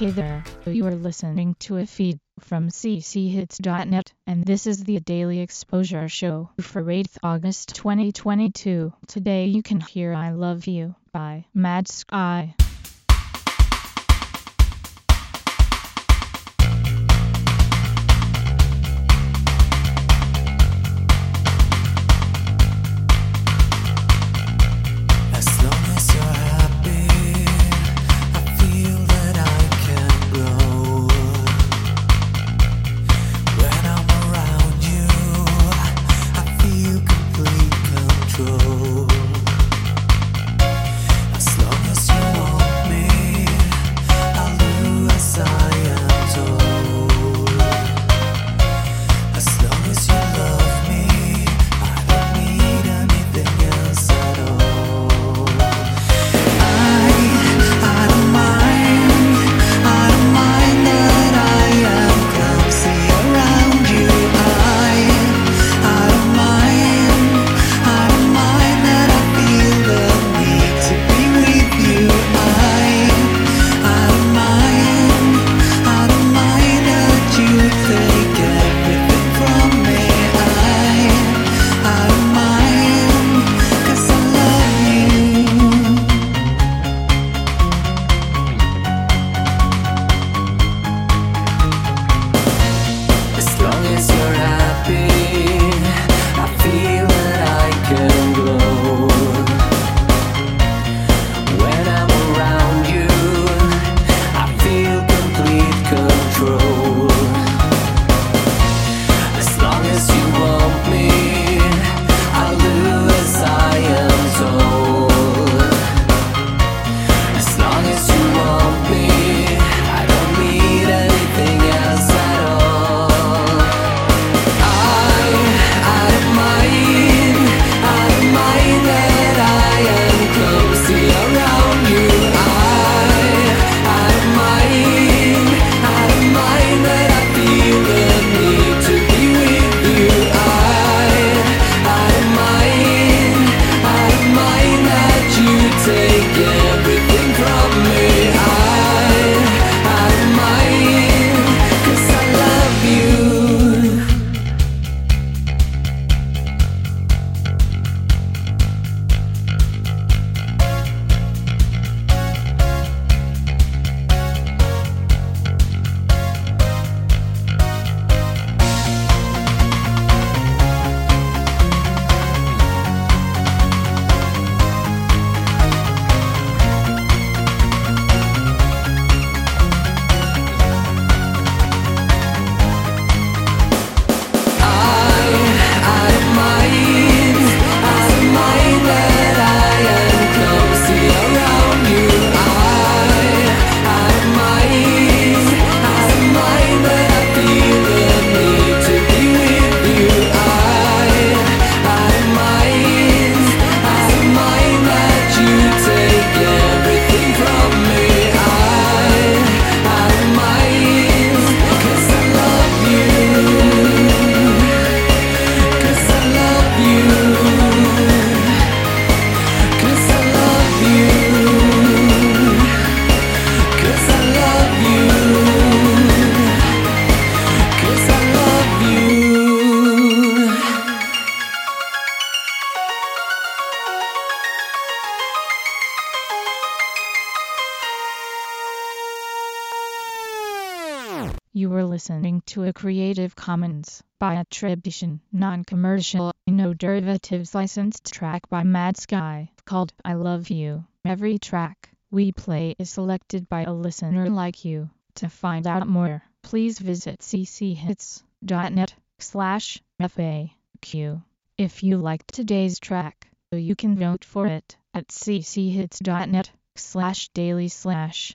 Hey there, you are listening to a feed from cchits.net, and this is the Daily Exposure Show for 8th August 2022. Today you can hear I Love You by Mad Sky. Listening to a Creative Commons by attribution, non-commercial, no derivatives licensed track by Mad Sky called I Love You. Every track we play is selected by a listener like you. To find out more, please visit cchits.net slash FAQ. If you liked today's track, you can vote for it at cchits.net slash daily slash